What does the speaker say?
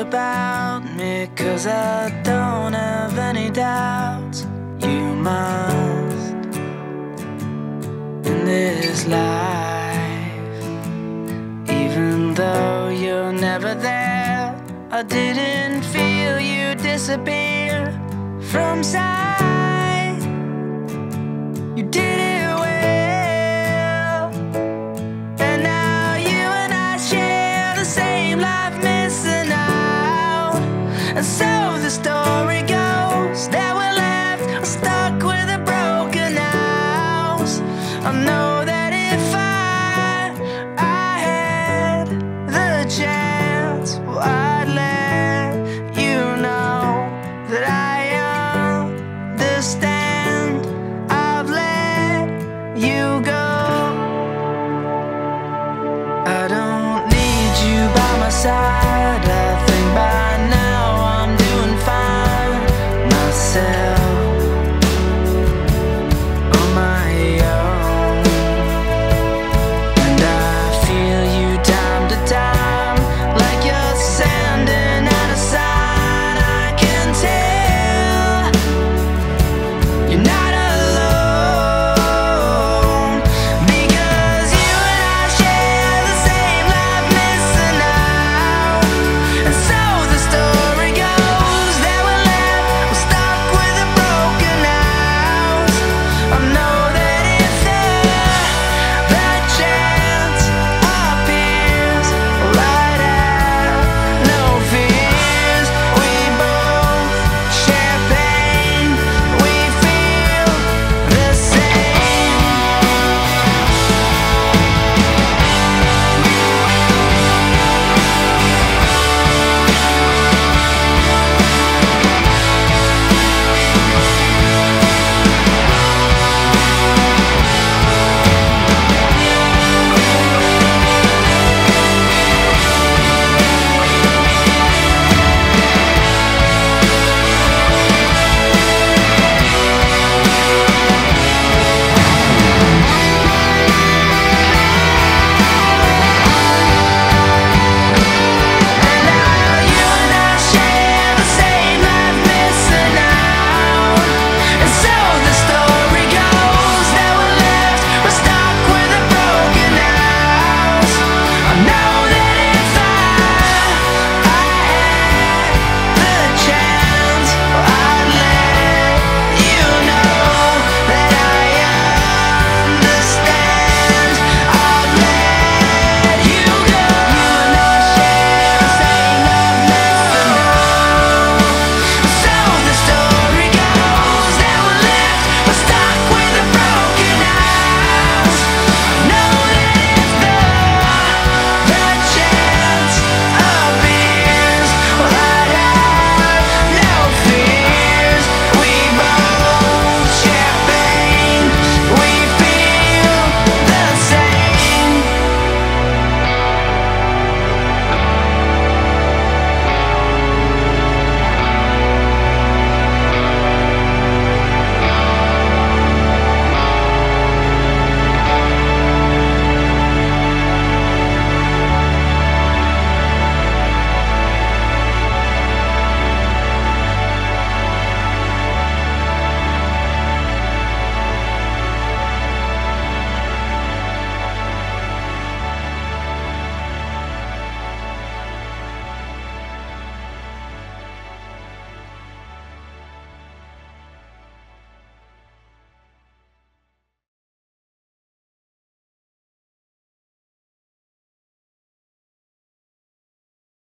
about me, cause I don't have any doubts. You must in this life, even though you're never there. I didn't feel you disappear from sight. You did. stop.